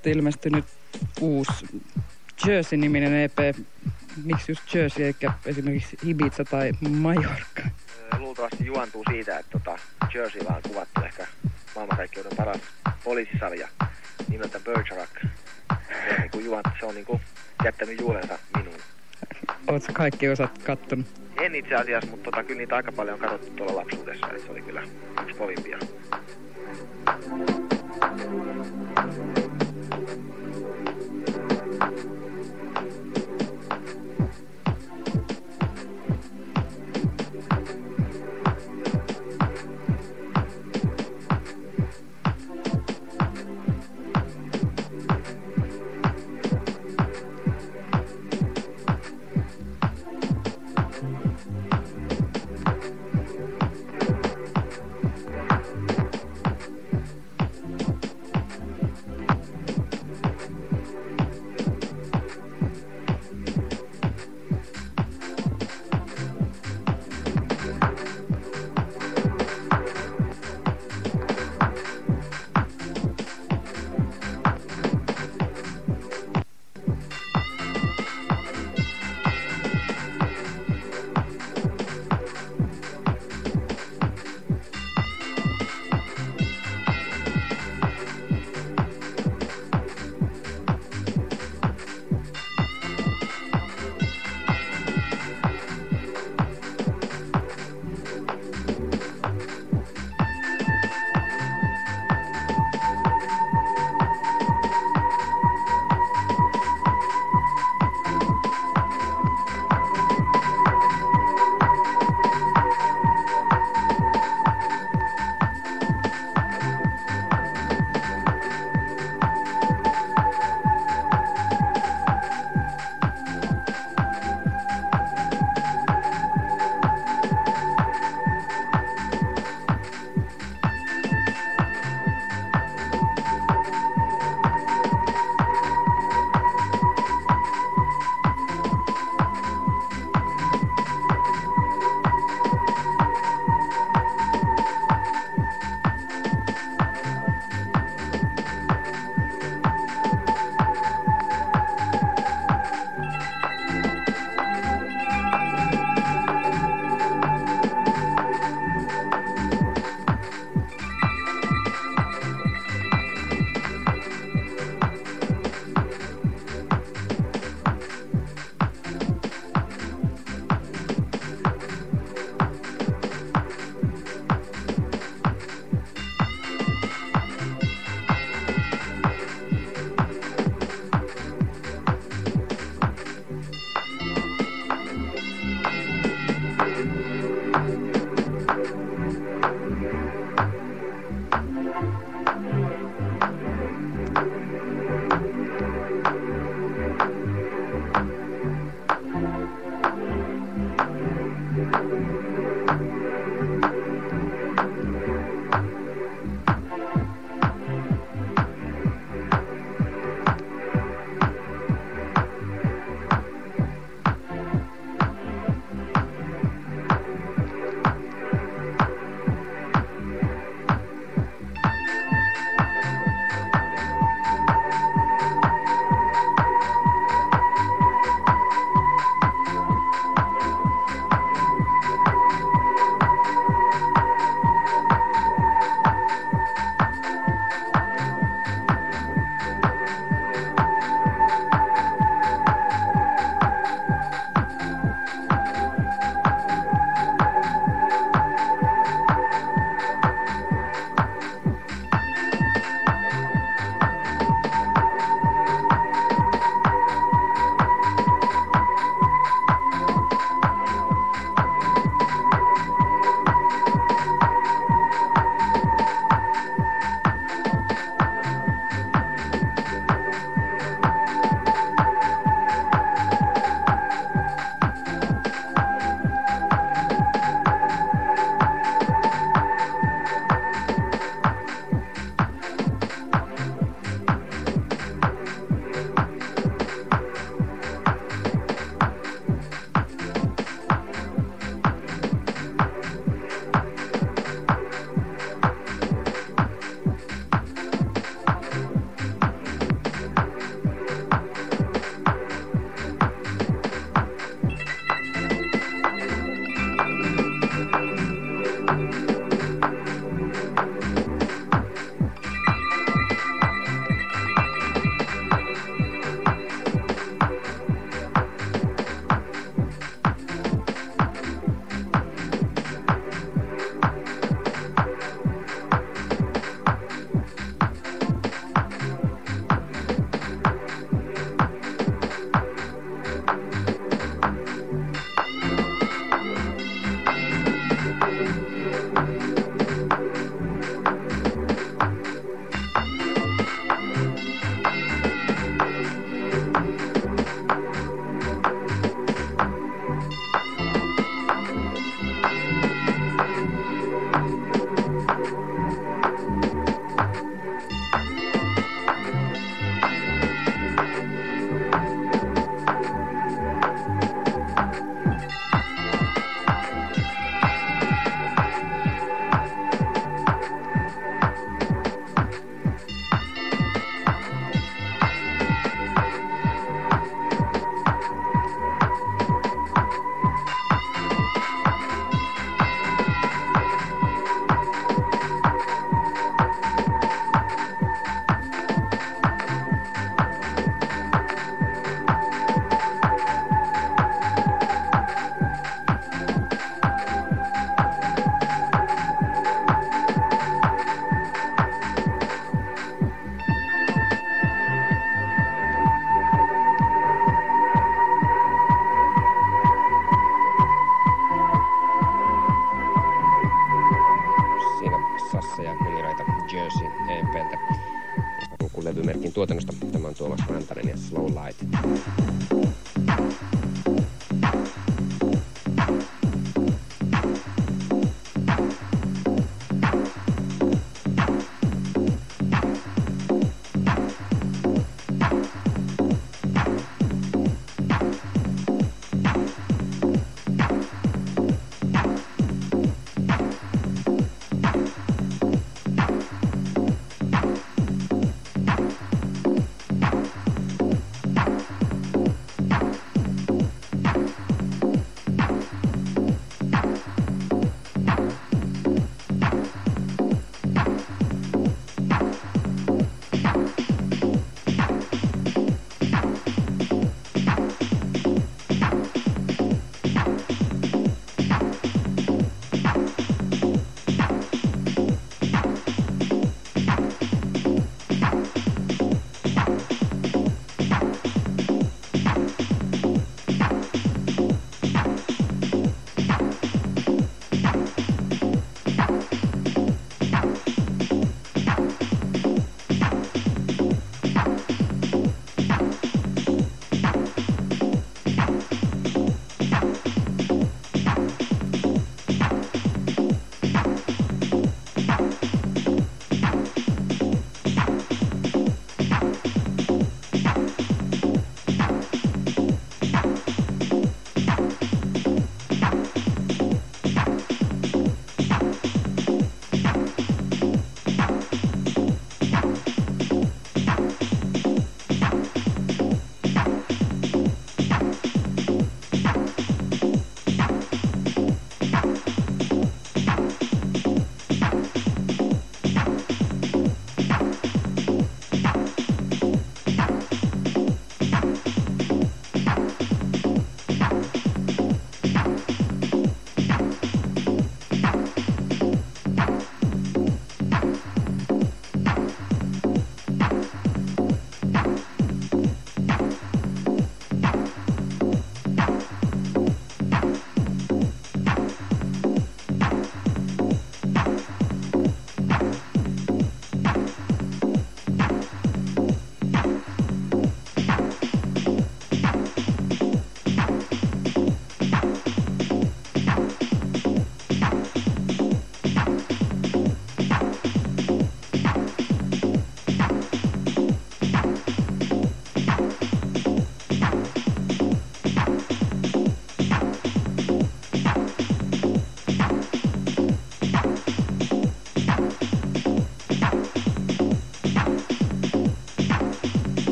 just ilmestynyt uusi Jersey-niminen EP. Miksi just Jersey eikä esimerkiksi Ibiza tai Mallorca? Luultavasti juontuu siitä, että tota Jersey on kuvattu ehkä maailmankaikkeuden paras poliisisarja nimeltä Bergerac. Se on, niin juont, se on niin kuin jättänyt juulensa minuun. Oletko kaikki osat kattonut? En itse asiassa, mutta tota, kyllä niitä aika paljon on katsottu tuolla lapsuudessa, että se oli kyllä yksi kovimpia. Tuomas Thank you.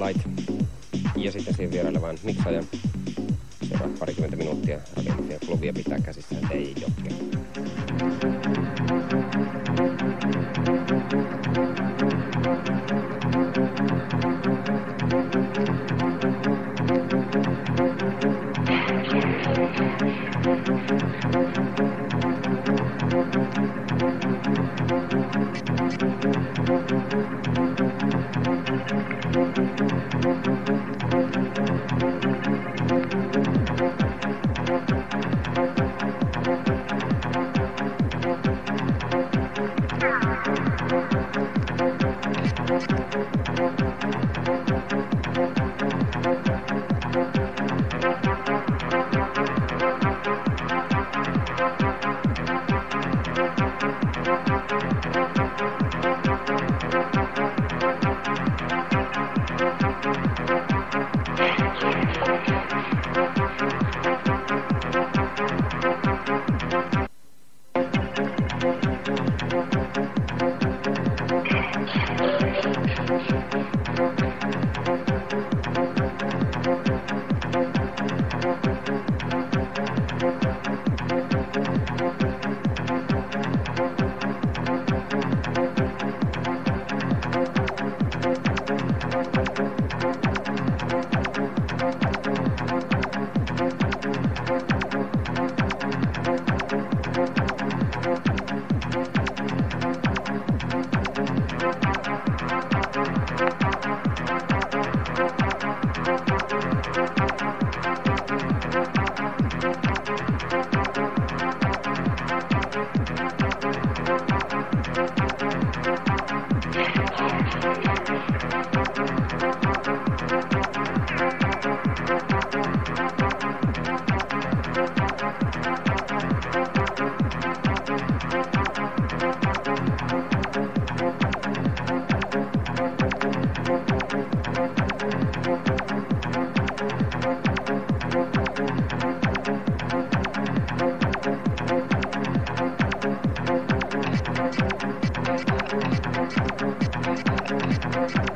Light. Ja sitten siihen vierailevan miksajan. Seuraavat parikymmentä minuuttia rakennettuja klubia pitää käsissään Música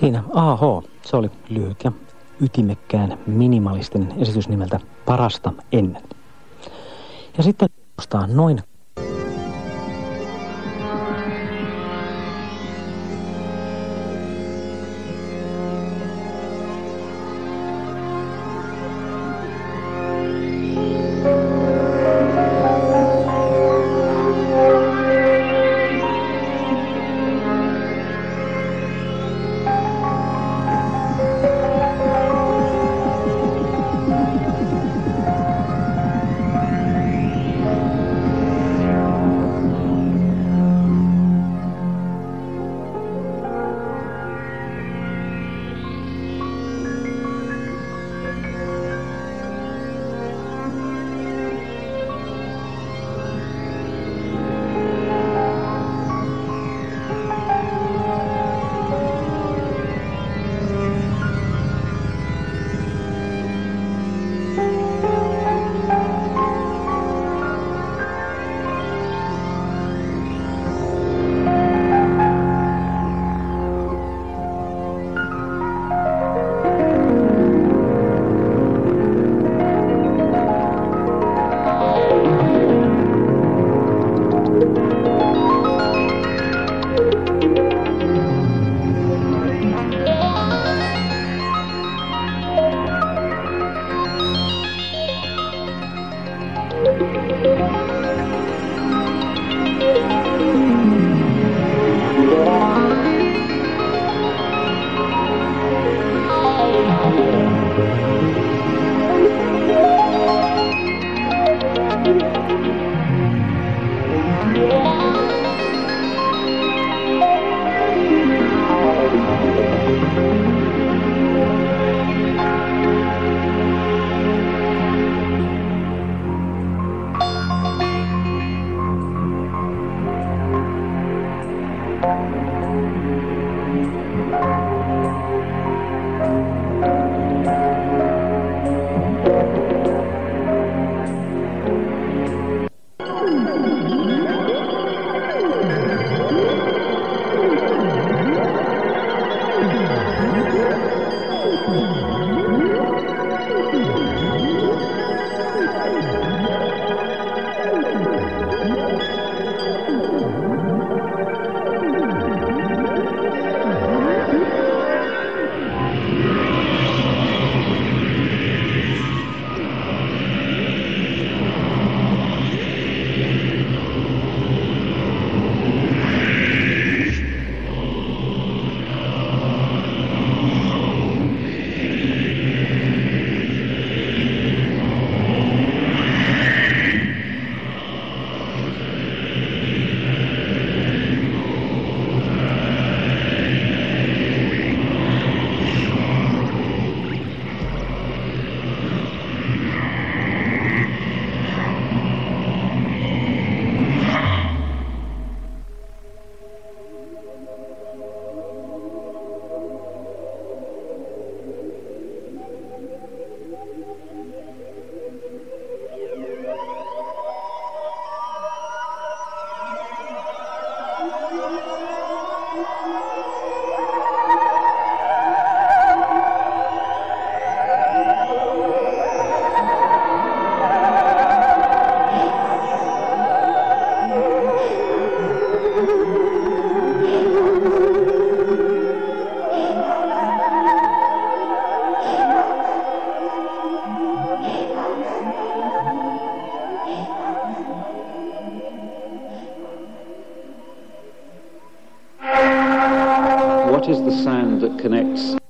Siinä AH, se oli lyhyt ja ytimekkään minimalistinen esitys nimeltä Parasta ennen. Ja sitten noin What is the sand that connects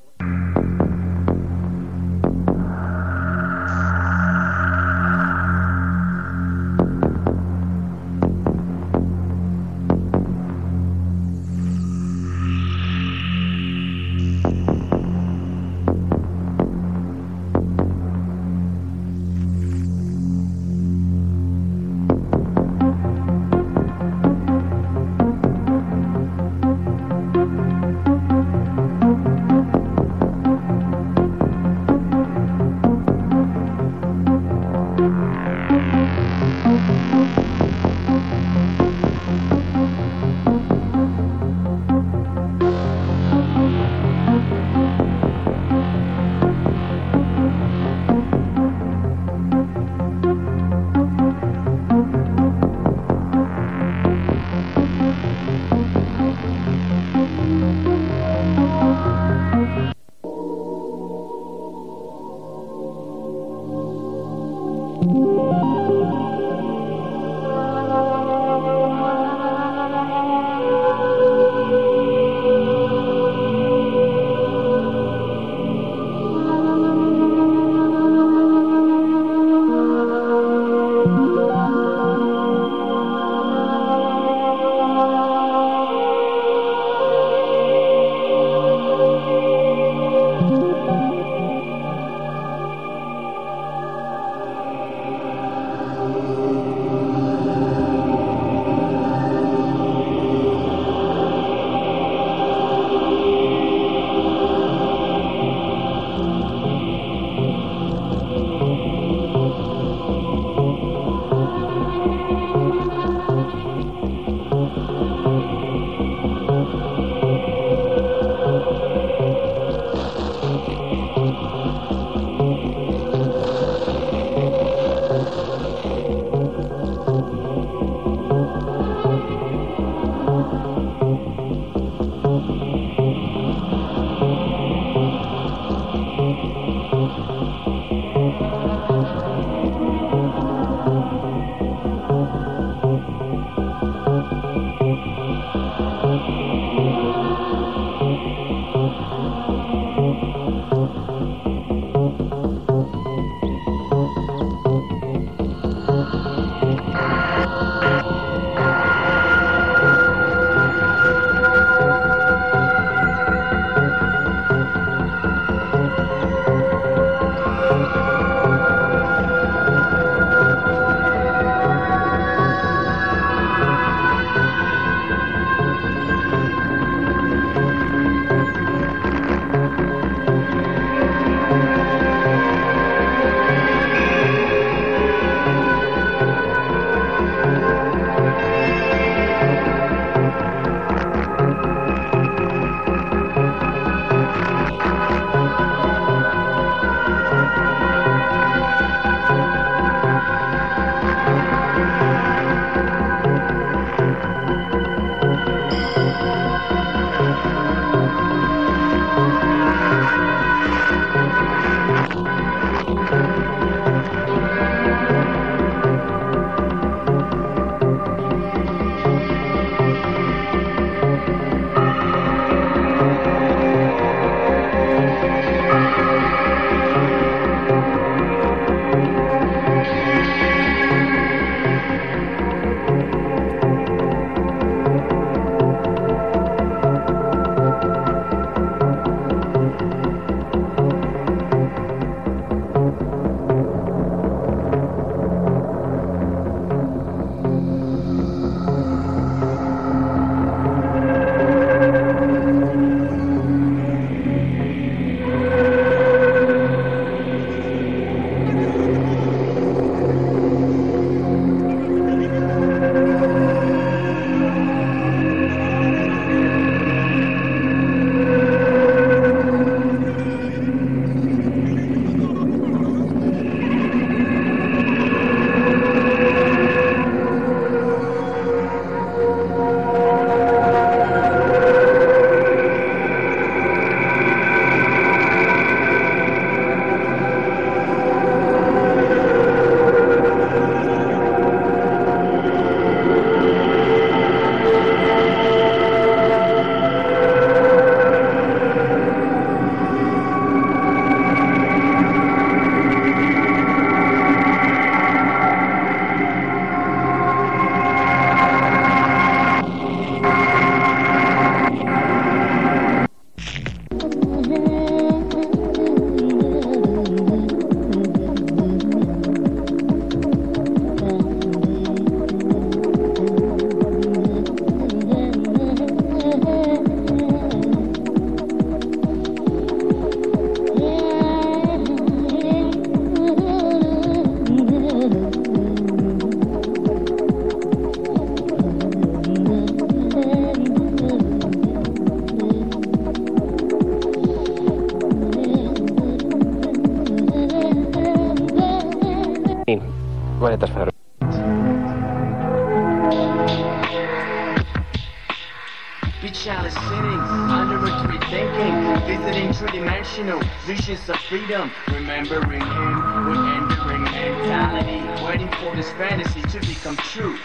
visions of freedom, remembering him with enduring mentality, waiting for this fantasy to become true.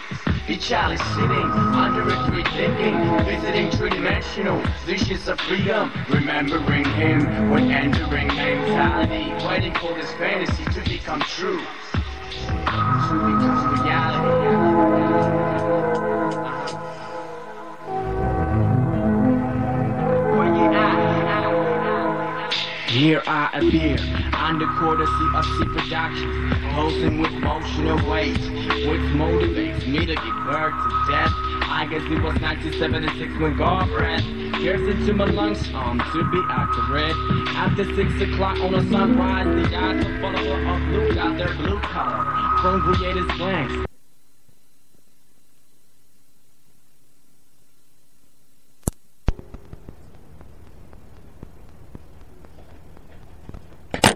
Be chalice sitting, under a tree thinking, visiting three-dimensional visions of freedom, remembering him when entering mentality, waiting for this fantasy to become true. To become reality. Appear, under courtesy of C Productions, posing with motional weight, which motivates me to give birth to death. I guess it was 1976 when God breath tears into my lungs, um, to be accurate. After 6 o'clock on a sunrise, the eyes of follower of blue got their blue color from creators' glance.